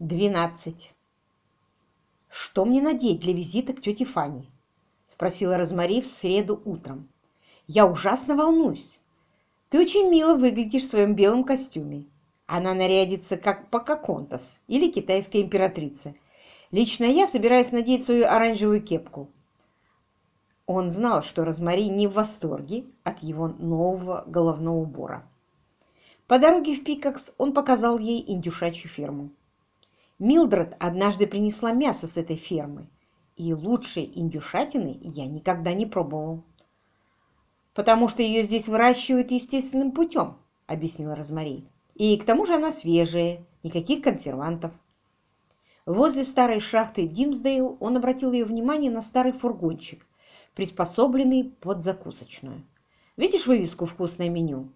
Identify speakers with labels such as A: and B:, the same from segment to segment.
A: Двенадцать. «Что мне надеть для визита к тете Фанни?» — спросила Розмари в среду утром. «Я ужасно волнуюсь. Ты очень мило выглядишь в своем белом костюме. Она нарядится как Покаконтас или китайская императрица. Лично я собираюсь надеть свою оранжевую кепку». Он знал, что Розмари не в восторге от его нового головного убора. По дороге в Пикакс он показал ей индюшачью ферму. Милдред однажды принесла мясо с этой фермы, и лучшей индюшатины я никогда не пробовал. «Потому что ее здесь выращивают естественным путем», — объяснила Розмари. «И к тому же она свежая, никаких консервантов». Возле старой шахты Димсдейл он обратил ее внимание на старый фургончик, приспособленный под закусочную. «Видишь вывеску «Вкусное меню»?»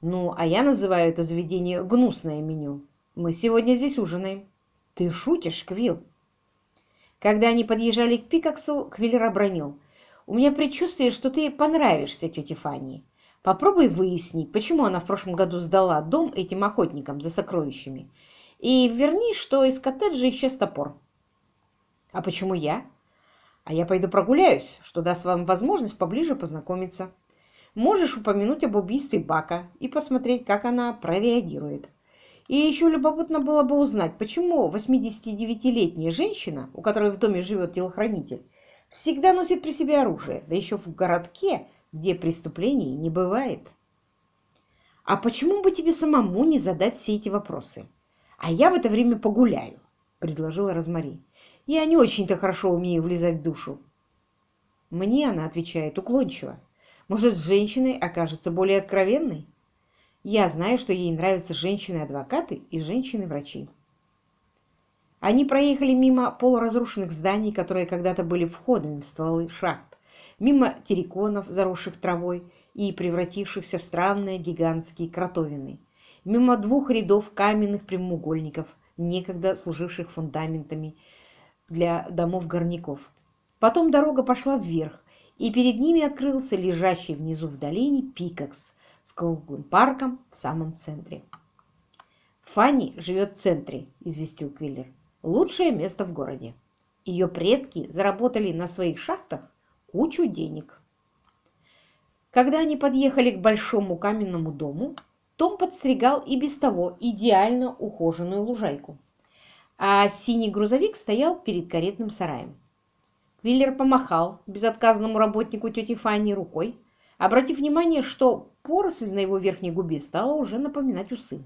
A: «Ну, а я называю это заведение «Гнусное меню». Мы сегодня здесь ужинаем». «Ты шутишь, Квилл?» Когда они подъезжали к Пикаксу, Квиллер обронил. «У меня предчувствие, что ты понравишься тете Фанни. Попробуй выяснить, почему она в прошлом году сдала дом этим охотникам за сокровищами. И верни, что из коттеджа исчез топор». «А почему я?» «А я пойду прогуляюсь, что даст вам возможность поближе познакомиться. Можешь упомянуть об убийстве Бака и посмотреть, как она прореагирует». И еще любопытно было бы узнать, почему 89-летняя женщина, у которой в доме живет телохранитель, всегда носит при себе оружие, да еще в городке, где преступлений не бывает. А почему бы тебе самому не задать все эти вопросы? А я в это время погуляю, предложила Розмари. Я не очень-то хорошо умею влезать в душу. Мне она отвечает уклончиво. Может, с женщиной окажется более откровенной? Я знаю, что ей нравятся женщины-адвокаты и женщины-врачи. Они проехали мимо полуразрушенных зданий, которые когда-то были входами в стволы шахт, мимо терриконов, заросших травой и превратившихся в странные гигантские кротовины, мимо двух рядов каменных прямоугольников, некогда служивших фундаментами для домов горняков. Потом дорога пошла вверх, и перед ними открылся лежащий внизу в долине Пикакс, с круглым парком в самом центре. «Фанни живет в центре», — известил Квиллер. «Лучшее место в городе. Ее предки заработали на своих шахтах кучу денег». Когда они подъехали к большому каменному дому, том подстригал и без того идеально ухоженную лужайку, а синий грузовик стоял перед каретным сараем. Квиллер помахал безотказному работнику тети Фанни рукой, обратив внимание, что поросль на его верхней губе стала уже напоминать усы.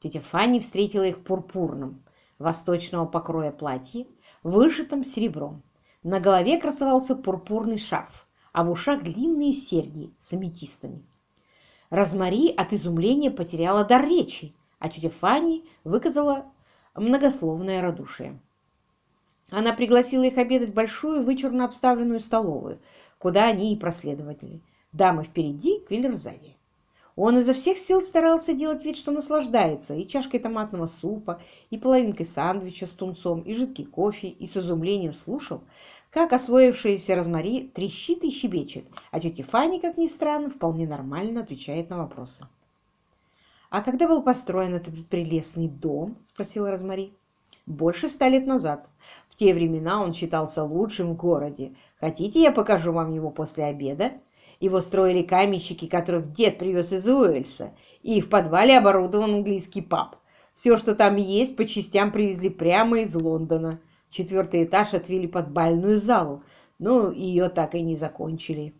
A: Тетя Фанни встретила их пурпурным, восточного покроя платье, вышитым серебром. На голове красовался пурпурный шарф, а в ушах длинные серьги с аметистами. Розмари от изумления потеряла дар речи, а тетя Фанни выказала многословное радушие. Она пригласила их обедать в большую вычурно обставленную столовую, куда они и проследовали. Дамы впереди, Квиллер сзади. Он изо всех сил старался делать вид, что наслаждается и чашкой томатного супа, и половинкой сандвича с тунцом, и жидкий кофе, и с изумлением слушал, как освоившаяся Розмари трещит и щебечет, а тетя Фанни, как ни странно, вполне нормально отвечает на вопросы. «А когда был построен этот прелестный дом?» – спросила Розмари. «Больше ста лет назад те времена он считался лучшим в городе. Хотите, я покажу вам его после обеда? Его строили каменщики, которых дед привез из Уэльса, и в подвале оборудован английский паб. Все, что там есть, по частям привезли прямо из Лондона. Четвертый этаж отвели под бальную залу, но ее так и не закончили.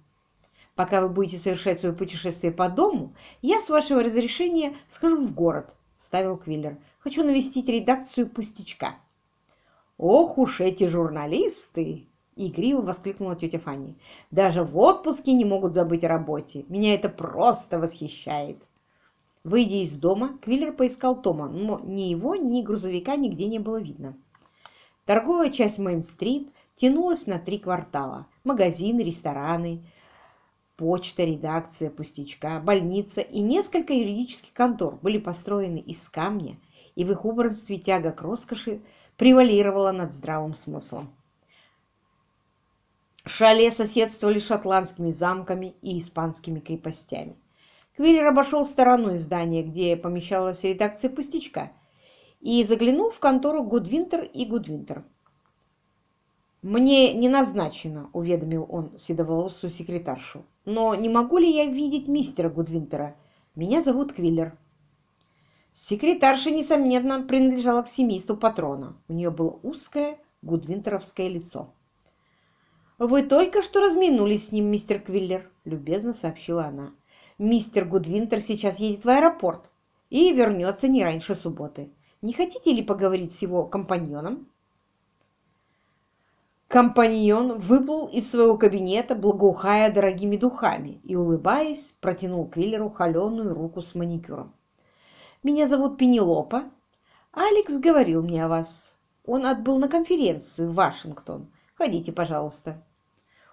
A: Пока вы будете совершать свое путешествие по дому, я, с вашего разрешения, схожу в город, — ставил Квиллер. Хочу навестить редакцию «Пустячка». «Ох уж эти журналисты!» — игриво воскликнула тетя Фанни. «Даже в отпуске не могут забыть о работе. Меня это просто восхищает!» Выйдя из дома, Квиллер поискал Тома, но ни его, ни грузовика нигде не было видно. Торговая часть Мейн-стрит тянулась на три квартала. Магазины, рестораны, почта, редакция, пустячка, больница и несколько юридических контор были построены из камня, и в их убранстве тяга к роскоши превалировала над здравым смыслом. Шале соседствовали шотландскими замками и испанскими крепостями. Квиллер обошел стороной здание, где помещалась редакция «Пустячка», и заглянул в контору Гудвинтер и Гудвинтер. «Мне не назначено», — уведомил он седоволосую секретаршу. «Но не могу ли я видеть мистера Гудвинтера? Меня зовут Квиллер». Секретарша, несомненно, принадлежала к семейству патрона. У нее было узкое гудвинтеровское лицо. «Вы только что разминулись с ним, мистер Квиллер», — любезно сообщила она. «Мистер Гудвинтер сейчас едет в аэропорт и вернется не раньше субботы. Не хотите ли поговорить с его компаньоном?» Компаньон выплыл из своего кабинета, благоухая дорогими духами, и, улыбаясь, протянул Квиллеру холеную руку с маникюром. «Меня зовут Пенелопа. Алекс говорил мне о вас. Он отбыл на конференцию в Вашингтон. Ходите, пожалуйста».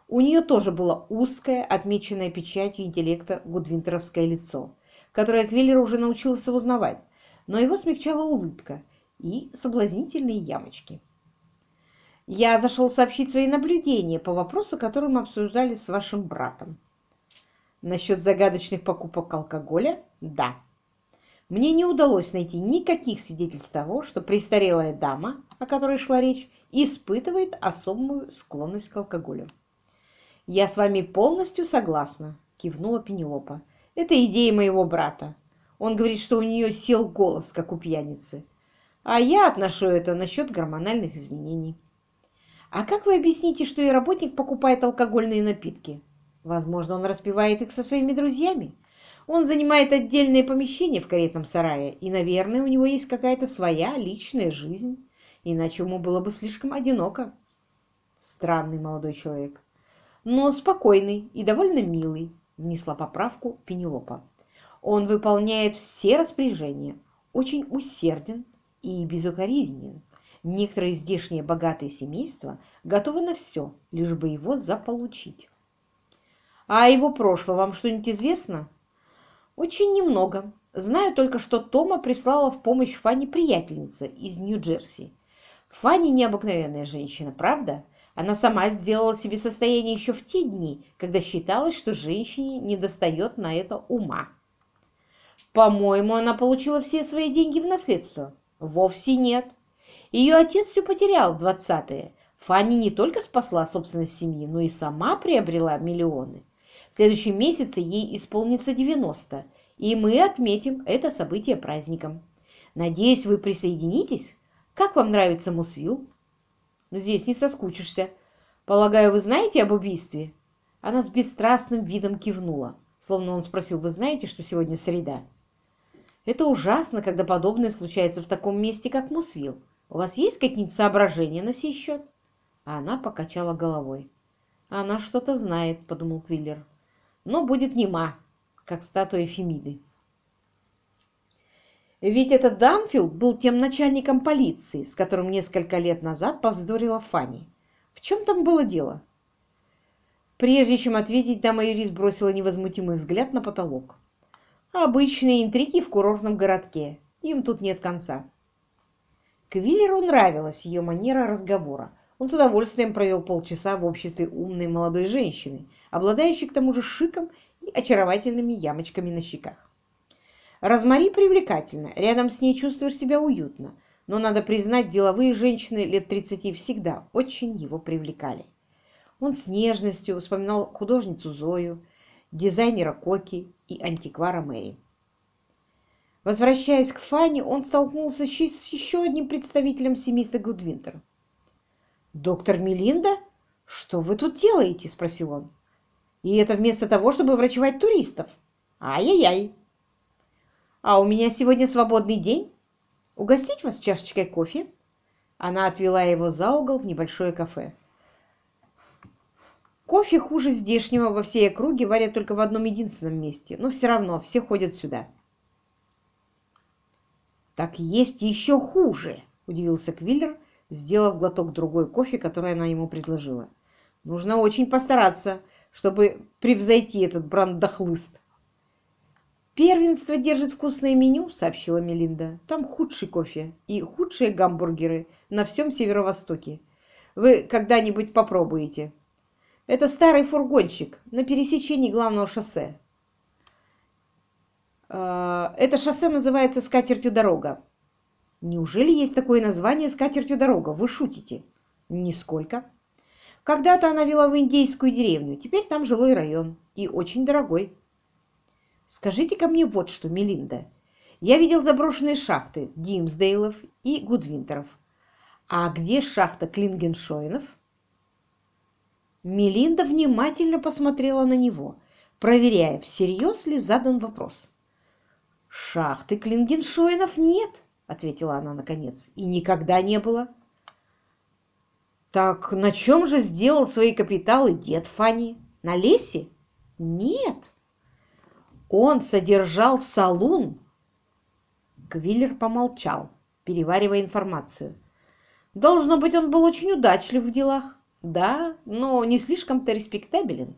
A: У нее тоже было узкое, отмеченное печатью интеллекта гудвинтеровское лицо, которое Квиллер уже научился узнавать, но его смягчала улыбка и соблазнительные ямочки. Я зашел сообщить свои наблюдения по вопросу, который мы обсуждали с вашим братом. Насчет загадочных покупок алкоголя – да. Мне не удалось найти никаких свидетельств того, что престарелая дама, о которой шла речь, испытывает особую склонность к алкоголю. «Я с вами полностью согласна», – кивнула Пенелопа. «Это идея моего брата. Он говорит, что у нее сел голос, как у пьяницы. А я отношу это насчет гормональных изменений». А как вы объясните, что и работник покупает алкогольные напитки? Возможно, он распивает их со своими друзьями. Он занимает отдельное помещение в каретном сарае, и, наверное, у него есть какая-то своя личная жизнь, иначе ему было бы слишком одиноко. Странный молодой человек. Но спокойный и довольно милый, внесла поправку Пенелопа. Он выполняет все распоряжения, очень усерден и безукоризнен. Некоторые здешние богатые семейства готовы на все, лишь бы его заполучить. А его прошлом вам что-нибудь известно? Очень немного. Знаю только, что Тома прислала в помощь Фанни приятельница из Нью-Джерси. Фанни необыкновенная женщина, правда? Она сама сделала себе состояние еще в те дни, когда считалось, что женщине недостает на это ума. По-моему, она получила все свои деньги в наследство. Вовсе нет. Ее отец все потерял в двадцатые. Фанни не только спасла собственность семьи, но и сама приобрела миллионы. В следующем месяце ей исполнится 90, и мы отметим это событие праздником. Надеюсь, вы присоединитесь. Как вам нравится Мусвилл? Здесь не соскучишься. Полагаю, вы знаете об убийстве? Она с бесстрастным видом кивнула, словно он спросил, вы знаете, что сегодня среда? Это ужасно, когда подобное случается в таком месте, как Мусвилл. У вас есть какие-нибудь соображения на сей счет?» А она покачала головой. «Она что-то знает», — подумал Квиллер. «Но будет нема, как статуя Фемиды». Ведь этот Данфилд был тем начальником полиции, с которым несколько лет назад повздорила Фанни. В чем там было дело? Прежде чем ответить, дама-юрист бросила невозмутимый взгляд на потолок. Обычные интриги в курортном городке. Им тут нет конца. Квиллеру нравилась ее манера разговора. Он с удовольствием провел полчаса в обществе умной молодой женщины, обладающей к тому же шиком и очаровательными ямочками на щеках. Розмари привлекательна, рядом с ней чувствуешь себя уютно, но, надо признать, деловые женщины лет 30 всегда очень его привлекали. Он с нежностью вспоминал художницу Зою, дизайнера Коки и антиквара Мэри. Возвращаясь к Фанни, он столкнулся с еще одним представителем семейства Гудвинтер. «Доктор Мелинда? Что вы тут делаете?» – спросил он. «И это вместо того, чтобы врачевать туристов? Ай-яй-яй!» «А у меня сегодня свободный день. Угостить вас чашечкой кофе?» Она отвела его за угол в небольшое кафе. Кофе хуже здешнего во всей округе варят только в одном единственном месте, но все равно все ходят сюда. «Так есть еще хуже!» – удивился Квиллер, сделав глоток другой кофе, который она ему предложила. «Нужно очень постараться, чтобы превзойти этот брандахлыст». «Первенство держит вкусное меню», — сообщила Мелинда. «Там худший кофе и худшие гамбургеры на всем северо-востоке. Вы когда-нибудь попробуете. Это старый фургончик на пересечении главного шоссе. Э, это шоссе называется «Скатертью дорога». Неужели есть такое название «Скатертью дорога»? Вы шутите? Нисколько. Когда-то она вела в индейскую деревню, теперь там жилой район. И очень дорогой. Скажите-ка мне вот что, Мелинда. Я видел заброшенные шахты Димсдейлов и Гудвинтеров. А где шахта Клингеншоинов? Мелинда внимательно посмотрела на него, проверяя, всерьез ли задан вопрос. «Шахты Клингеншоинов нет», — ответила она наконец, — «и никогда не было». «Так на чем же сделал свои капиталы дед Фанни? На лесе?» «Нет». «Он содержал салун». Квиллер помолчал, переваривая информацию. «Должно быть, он был очень удачлив в делах. Да, но не слишком-то респектабелен».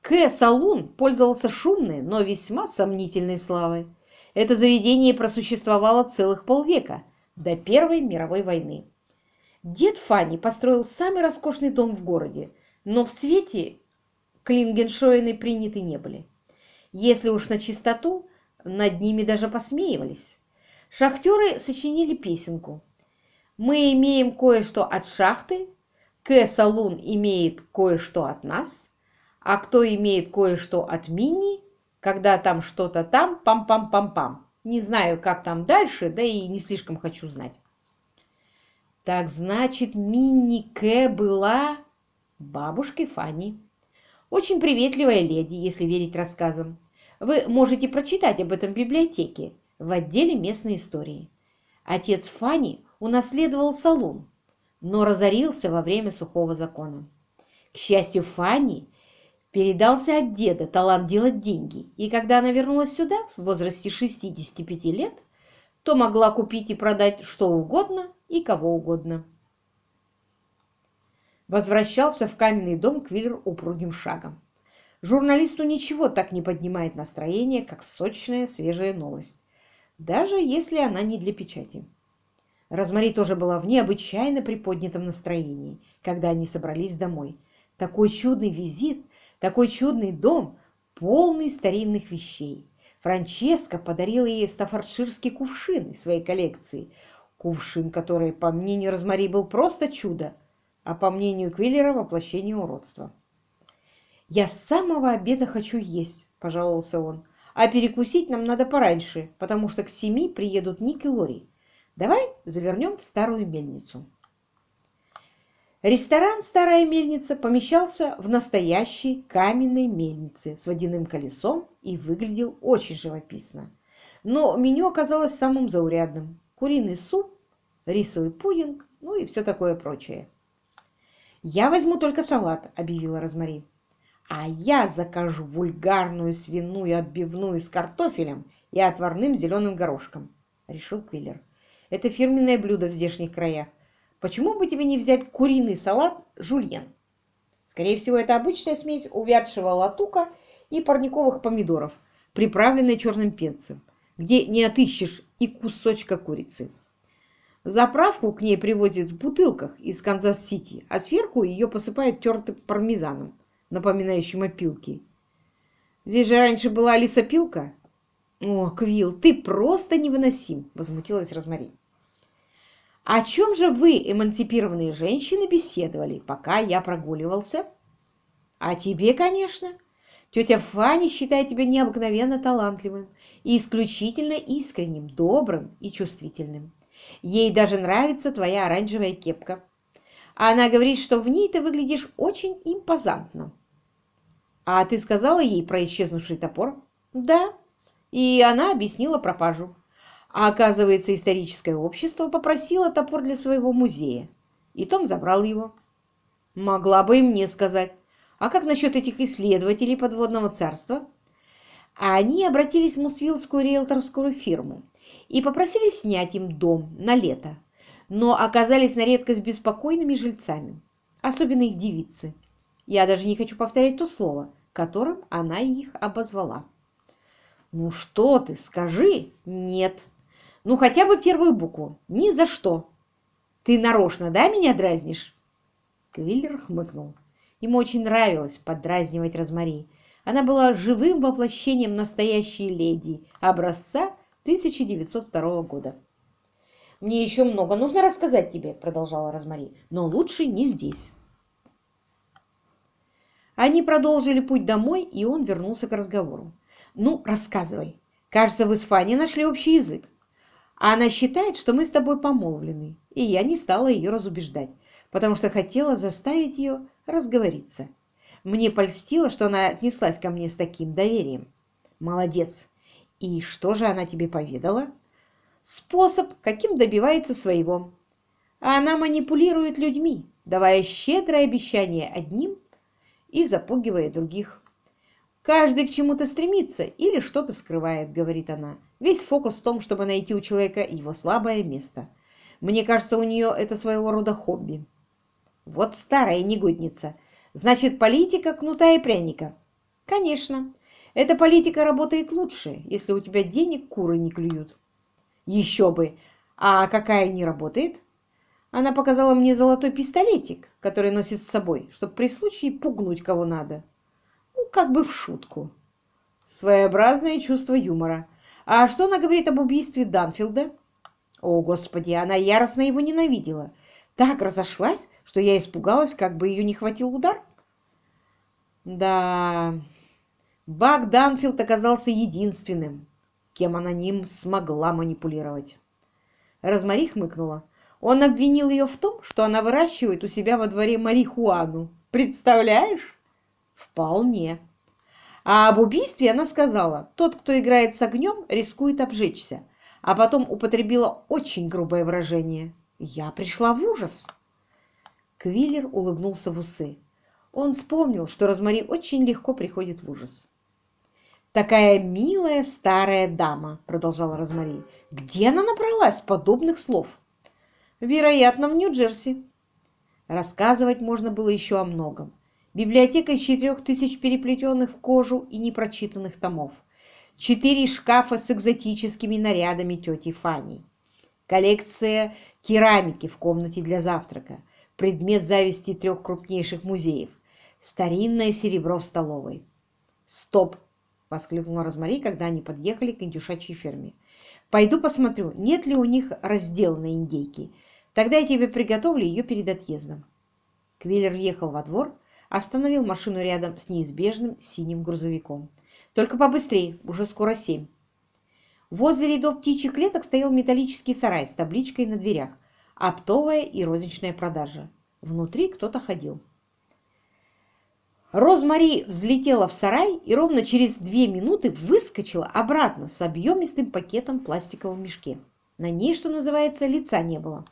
A: К. Салун пользовался шумной, но весьма сомнительной славой. Это заведение просуществовало целых полвека, до Первой мировой войны. Дед Фанни построил самый роскошный дом в городе, но в свете Клингеншоины приняты не были. Если уж на чистоту, над ними даже посмеивались. Шахтеры сочинили песенку. «Мы имеем кое-что от шахты, К-салун имеет кое-что от нас, а кто имеет кое-что от Мини, когда там что-то там, пам-пам-пам-пам. Не знаю, как там дальше, да и не слишком хочу знать. Так значит, Минни К была бабушкой Фанни. Очень приветливая леди, если верить рассказам. Вы можете прочитать об этом в библиотеке, в отделе местной истории. Отец Фанни унаследовал салон, но разорился во время сухого закона. К счастью, Фанни передался от деда талант делать деньги, и когда она вернулась сюда в возрасте 65 лет, то могла купить и продать что угодно и кого угодно. Возвращался в каменный дом Квиллер упругим шагом. Журналисту ничего так не поднимает настроение, как сочная свежая новость, даже если она не для печати. Розмари тоже была в необычайно приподнятом настроении, когда они собрались домой. Такой чудный визит такой чудный дом, полный старинных вещей. Франческа подарила ей стаффордширский кувшин из своей коллекции. Кувшин, который, по мнению Розмари, был просто чудо, а по мнению Квиллера – воплощение уродства. «Я с самого обеда хочу есть», – пожаловался он. «А перекусить нам надо пораньше, потому что к семи приедут Ник и Лори. Давай завернем в старую мельницу». Ресторан «Старая мельница» помещался в настоящей каменной мельнице с водяным колесом и выглядел очень живописно. Но меню оказалось самым заурядным. Куриный суп, рисовый пудинг, ну и все такое прочее. «Я возьму только салат», — объявила Розмари. «А я закажу вульгарную свиную отбивную с картофелем и отварным зеленым горошком», — решил Квиллер. «Это фирменное блюдо в здешних краях. Почему бы тебе не взять куриный салат жульен? Скорее всего, это обычная смесь увядшего латука и парниковых помидоров, приправленная черным перцем, где не отыщешь и кусочка курицы. Заправку к ней привозят в бутылках из Канзас-Сити, а сверху ее посыпают тертым пармезаном, напоминающим опилки. Здесь же раньше была лесопилка. О, Квилл, ты просто невыносим, возмутилась Розмари. О чем же вы, эмансипированные женщины, беседовали, пока я прогуливался? О тебе, конечно. Тетя Фанни считает тебя необыкновенно талантливым и исключительно искренним, добрым и чувствительным. Ей даже нравится твоя оранжевая кепка. Она говорит, что в ней ты выглядишь очень импозантно. А ты сказала ей про исчезнувший топор? Да. И она объяснила пропажу. А оказывается, историческое общество попросило топор для своего музея, и Том забрал его. Могла бы и мне сказать. А как насчет этих исследователей подводного царства? А они обратились в Мусвиллскую риэлторскую фирму и попросили снять им дом на лето, но оказались на редкость беспокойными жильцами, особенно их девицы. Я даже не хочу повторять то слово, которым она их обозвала. «Ну что ты, скажи «нет», ну, хотя бы первую букву. Ни за что. Ты нарочно, да, меня дразнишь?» Квиллер хмыкнул. Ему очень нравилось подразнивать Розмари. Она была живым воплощением настоящей леди образца 1902 года. Мне еще много нужно рассказать тебе, продолжала Розмари, но лучше не здесь. Они продолжили путь домой, и он вернулся к разговору. «Ну, рассказывай. Кажется, вы с Фанни нашли общий язык. А она считает, что мы с тобой помолвлены, и я не стала ее разубеждать, потому что хотела заставить ее разговориться. Мне польстило, что она отнеслась ко мне с таким доверием. Молодец. И что же она тебе поведала?» способ, каким добивается своего. А она манипулирует людьми, давая щедрое обещание одним и запугивая других. «Каждый к чему-то стремится или что-то скрывает», — говорит она. «Весь фокус в том, чтобы найти у человека его слабое место. Мне кажется, у нее это своего рода хобби». «Вот старая негодница. Значит, политика кнута и пряника». «Конечно. Эта политика работает лучше, если у тебя денег куры не клюют». Еще бы! А какая не работает? Она показала мне золотой пистолетик, который носит с собой, чтобы при случае пугнуть кого надо. Ну, как бы в шутку. Своеобразное чувство юмора. А что она говорит об убийстве Данфилда? О, Господи, она яростно его ненавидела. Так разошлась, что я испугалась, как бы ее не хватил удар. Да, Бак Данфилд оказался единственным, кем она ним смогла манипулировать. Розмари хмыкнула. Он обвинил ее в том, что она выращивает у себя во дворе марихуану. Представляешь? Вполне. А об убийстве она сказала, тот, кто играет с огнем, рискует обжечься. А потом употребила очень грубое выражение. Я пришла в ужас. Квиллер улыбнулся в усы. Он вспомнил, что Розмари очень легко приходит в ужас. «Такая милая старая дама», — продолжала Розмари. «Где она набралась подобных слов?» «Вероятно, в Нью-Джерси». Рассказывать можно было еще о многом. Библиотека из четырех тысяч переплетенных в кожу и непрочитанных томов. Четыре шкафа с экзотическими нарядами тети Фани. Коллекция керамики в комнате для завтрака. Предмет зависти трех крупнейших музеев. Старинное серебро в столовой. Стоп! — воскликнула Розмари, когда они подъехали к индюшачьей ферме. «Пойду посмотрю, нет ли у них раздела на индейки. Тогда я тебе приготовлю ее перед отъездом». Квиллер въехал во двор, остановил машину рядом с неизбежным синим грузовиком. «Только побыстрее, уже скоро семь». Возле рядов птичьих клеток стоял металлический сарай с табличкой на дверях «Оптовая и розничная продажа». Внутри кто-то ходил. Розмари взлетела в сарай и ровно через две минуты выскочила обратно с объемистым пакетом в пластиковом мешке. На ней, что называется, лица не было.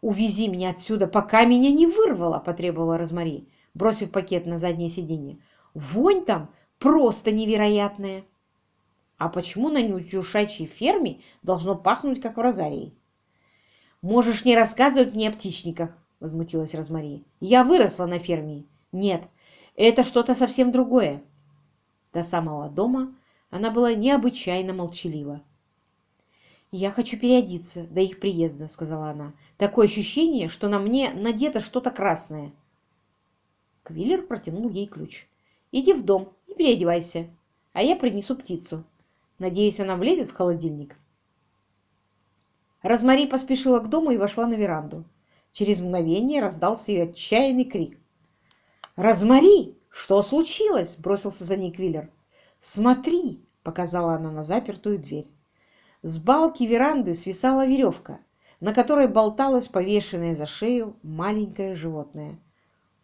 A: «Увези меня отсюда, пока меня не вырвало!» – потребовала Розмари, бросив пакет на заднее сиденье. «Вонь там просто невероятная!» «А почему на нючушачьей ферме должно пахнуть, как в розарии?» «Можешь не рассказывать мне о птичниках!» – возмутилась Розмари. «Я выросла на ферме!» «Нет, это что-то совсем другое. До самого дома она была необычайно молчалива. «Я хочу переодеться до их приезда», — сказала она. «Такое ощущение, что на мне надето что-то красное». Квиллер протянул ей ключ. «Иди в дом и переодевайся, а я принесу птицу. Надеюсь, она влезет в холодильник». Розмари поспешила к дому и вошла на веранду. Через мгновение раздался ее отчаянный крик. «Розмари, что случилось?» – бросился за ней Квиллер. «Смотри!» – показала она на запертую дверь. С балки веранды свисала веревка, на которой болталось повешенное за шею маленькое животное.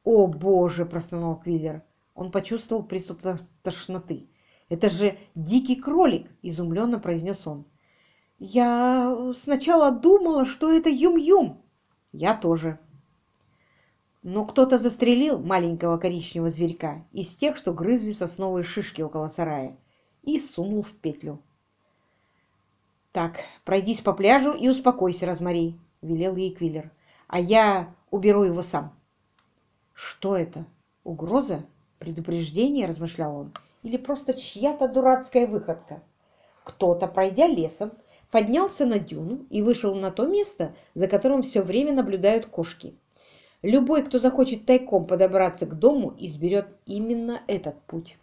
A: «О, Боже!» – простонал Квиллер. Он почувствовал приступ тошноты. «Это же дикий кролик!» – изумленно произнес он. «Я сначала думала, что это Юм-Юм». «Я тоже», но кто-то застрелил маленького коричневого зверька из тех, что грызли сосновые шишки около сарая, и сунул в петлю. «Так, пройдись по пляжу и успокойся, Розмари», — велел ей Квиллер. «А я уберу его сам». «Что это? Угроза? Предупреждение?» — размышлял он. «Или просто чья-то дурацкая выходка?» Кто-то, пройдя лесом, поднялся на дюну и вышел на то место, за которым все время наблюдают кошки. Любой, кто захочет тайком подобраться к дому, изберет именно этот путь.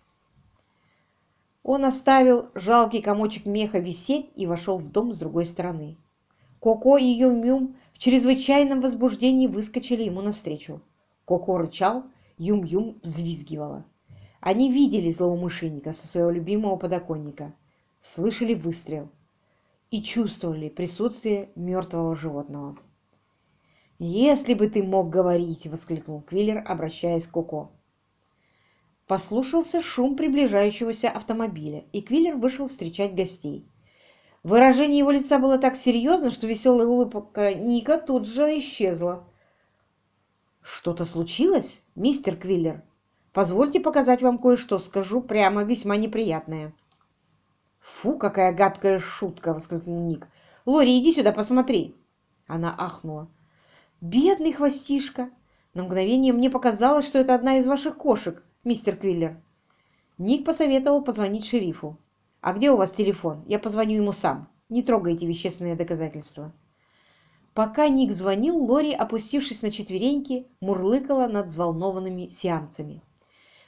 A: Он оставил жалкий комочек меха висеть и вошел в дом с другой стороны. Коко и Юм-Юм в чрезвычайном возбуждении выскочили ему навстречу. Коко рычал, Юм-Юм взвизгивала. Они видели злоумышленника со своего любимого подоконника, слышали выстрел и чувствовали присутствие мертвого животного. «Если бы ты мог говорить!» — воскликнул Квиллер, обращаясь к Коко. Послушался шум приближающегося автомобиля, и Квиллер вышел встречать гостей. Выражение его лица было так серьезно, что веселая улыбка Ника тут же исчезла. «Что-то случилось, мистер Квиллер? Позвольте показать вам кое-что, скажу прямо, весьма неприятное». «Фу, какая гадкая шутка!» — воскликнул Ник. «Лори, иди сюда, посмотри!» Она ахнула. «Бедный хвостишка! На мгновение мне показалось, что это одна из ваших кошек, мистер Квиллер». Ник посоветовал позвонить шерифу. «А где у вас телефон? Я позвоню ему сам. Не трогайте вещественные доказательства». Пока Ник звонил, Лори, опустившись на четвереньки, мурлыкала над взволнованными сеансами.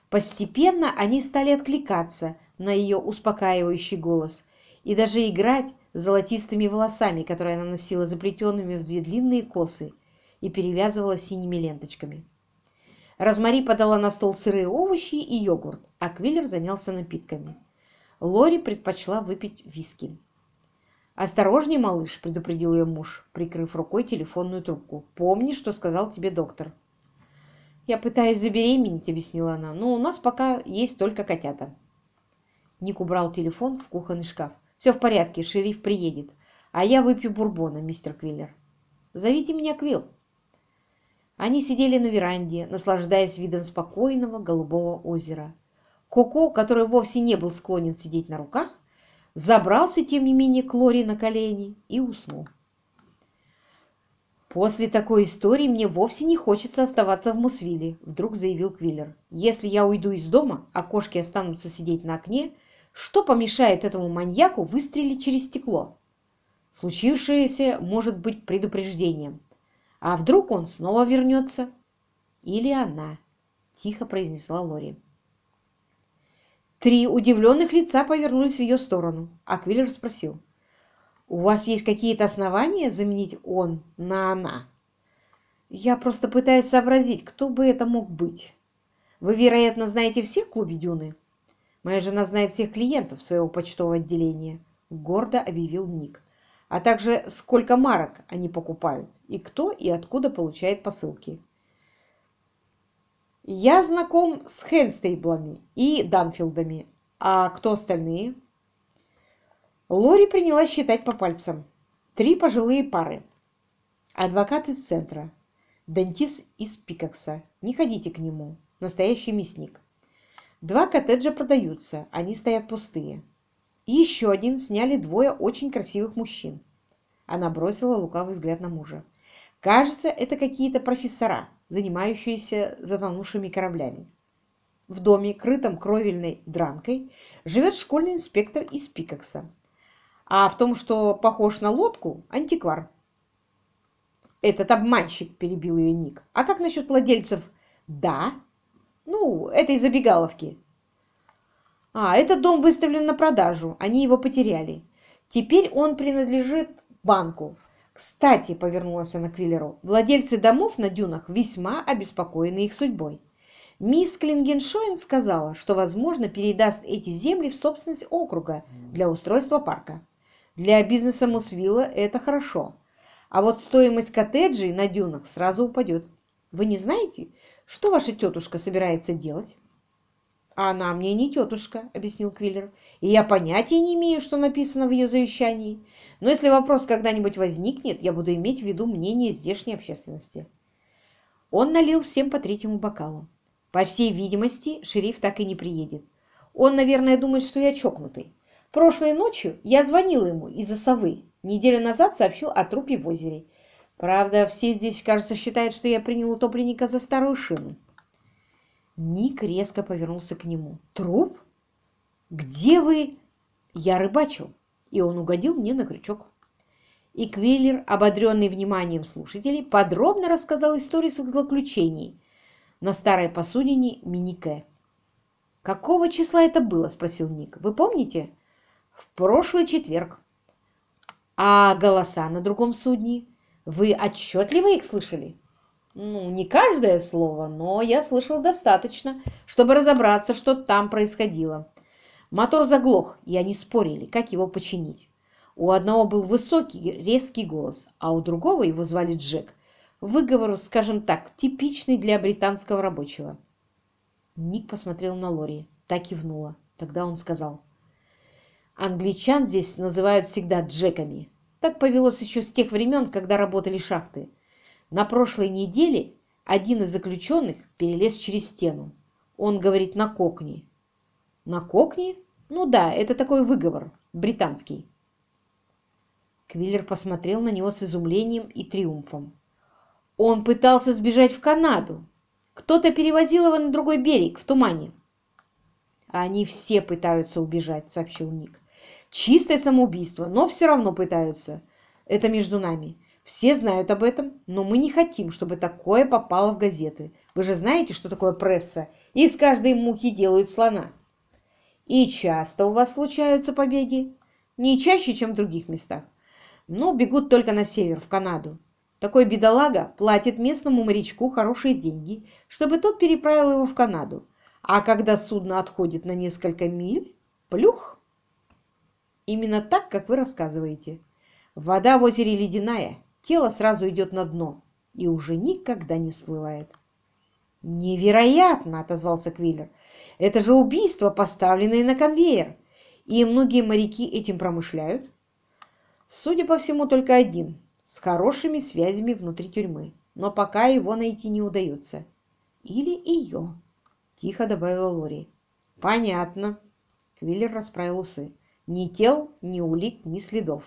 A: Постепенно они стали откликаться на ее успокаивающий голос и даже играть золотистыми волосами, которые она носила заплетенными в две длинные косы и перевязывала синими ленточками. Розмари подала на стол сырые овощи и йогурт, а Квиллер занялся напитками. Лори предпочла выпить виски. «Осторожней, малыш», — предупредил ее муж, прикрыв рукой телефонную трубку. «Помни, что сказал тебе доктор». «Я пытаюсь забеременеть», — объяснила она, — «но у нас пока есть только котята». Ник убрал телефон в кухонный шкаф. «Все в порядке, шериф приедет, а я выпью бурбона, мистер Квиллер. Зовите меня Квилл». Они сидели на веранде, наслаждаясь видом спокойного голубого озера. Коко, который вовсе не был склонен сидеть на руках, забрался, тем не менее, к Лори на колени и уснул. «После такой истории мне вовсе не хочется оставаться в Мусвиле», — вдруг заявил Квиллер. «Если я уйду из дома, а кошки останутся сидеть на окне, что помешает этому маньяку выстрелить через стекло? Случившееся может быть предупреждением. А вдруг он снова вернется? Или она?» — тихо произнесла Лори. Три удивленных лица повернулись в ее сторону, а Квиллер спросил. «У вас есть какие-то основания заменить «он» на «она»?» «Я просто пытаюсь сообразить, кто бы это мог быть. Вы, вероятно, знаете всех в клубе Дюны?» «Моя жена знает всех клиентов своего почтового отделения», — гордо объявил Ник. «А также сколько марок они покупают, и кто и откуда получает посылки». Я знаком с Хенстейблами и Данфилдами. А кто остальные? Лори принялась считать по пальцам. Три пожилые пары. Адвокат из центра. Дантист из Пикакса. Не ходите к нему. Настоящий мясник. Два коттеджа продаются. Они стоят пустые. И еще один сняли двое очень красивых мужчин. Она бросила лукавый взгляд на мужа. Кажется, это какие-то профессора занимающиеся затонувшими кораблями. В доме, крытом кровельной дранкой, живет школьный инспектор из Пикакса. А в том, что похож на лодку, антиквар. Этот обманщик, перебил ее Ник. А как насчет владельцев? Да. Ну, этой забегаловки. А, этот дом выставлен на продажу. Они его потеряли. Теперь он принадлежит банку. Кстати, повернулась она к Виллеру, владельцы домов на дюнах весьма обеспокоены их судьбой. Мисс Клингеншоин сказала, что, возможно, передаст эти земли в собственность округа для устройства парка. Для бизнеса Мусвилла это хорошо. А вот стоимость коттеджей на дюнах сразу упадет. Вы не знаете, что ваша тетушка собирается делать? «Она мне не тетушка», — объяснил Квиллер, «и я понятия не имею, что написано в ее завещании. Но если вопрос когда-нибудь возникнет, я буду иметь в виду мнение здешней общественности». Он налил всем по третьему бокалу. По всей видимости, шериф так и не приедет. Он, наверное, думает, что я чокнутый. Прошлой ночью я звонил ему из-за совы. Неделю назад сообщил о трупе в озере. Правда, все здесь, кажется, считают, что я принял утопленника за старую шину. Ник резко повернулся к нему. «Труп? Где вы?» «Я рыбачил, и он угодил мне на крючок». И Квиллер, ободренный вниманием слушателей, подробно рассказал историю своих злоключений на старой посудине Минике. «Какого числа это было?» – спросил Ник. «Вы помните?» «В прошлый четверг». А голоса на другом судне? Вы отчетливо их слышали? Ну, не каждое слово, но я слышал достаточно, чтобы разобраться, что там происходило. Мотор заглох, и они спорили, как его починить. У одного был высокий, резкий голос, а у другого его звали Джек. Выговор, скажем так, типичный для британского рабочего. Ник посмотрел на Лори, так кивнула. Тогда он сказал. Англичан здесь называют всегда Джеками. Так повелось еще с тех времен, когда работали шахты. На прошлой неделе один из заключенных перелез через стену. Он говорит на кокни. На кокни? Ну да, это такой выговор, британский. Квиллер посмотрел на него с изумлением и триумфом. Он пытался сбежать в Канаду. Кто-то перевозил его на другой берег, в тумане. «Они все пытаются убежать», — сообщил Ник. «Чистое самоубийство, но все равно пытаются. Это между нами. Все знают об этом, но мы не хотим, чтобы такое попало в газеты. Вы же знаете, что такое пресса? Из каждой мухи делают слона». «И часто у вас случаются побеги?» «Не чаще, чем в других местах. Но бегут только на север, в Канаду. Такой бедолага платит местному морячку хорошие деньги, чтобы тот переправил его в Канаду. А когда судно отходит на несколько миль, плюх. Именно так, как вы рассказываете. Вода в озере ледяная, тело сразу идет на дно и уже никогда не всплывает. «Невероятно!» – отозвался Квиллер. «Это же убийство, поставленное на конвейер. И многие моряки этим промышляют?» «Судя по всему, только один, с хорошими связями внутри тюрьмы, но пока его найти не удается. Или ее». — тихо добавила Лори. «Понятно». Квиллер расправил усы. «Ни тел, ни улик, ни следов».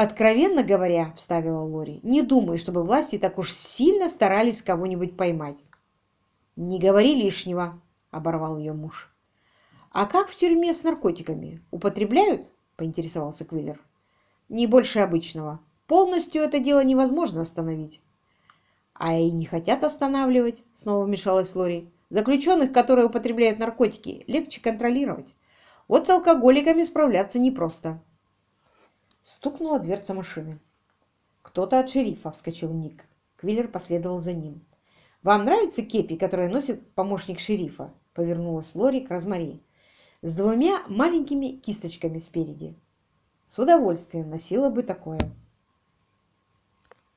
A: «Откровенно говоря, — вставила Лори, — не думаю, чтобы власти так уж сильно старались кого-нибудь поймать». «Не говори лишнего», — оборвал ее муж. «А как в тюрьме с наркотиками? Употребляют?» — поинтересовался Квиллер. «Не больше обычного. Полностью это дело невозможно остановить». «А и не хотят останавливать», — снова вмешалась Лори. «Заключенных, которые употребляют наркотики, легче контролировать. Вот с алкоголиками справляться непросто». Стукнула дверца машины. «Кто-то от шерифа», — вскочил Ник. Квиллер последовал за ним. «Вам нравится кепи, которую носит помощник шерифа?» — повернулась Лори к Розмари. «С двумя маленькими кисточками спереди». «С удовольствием носила бы такое».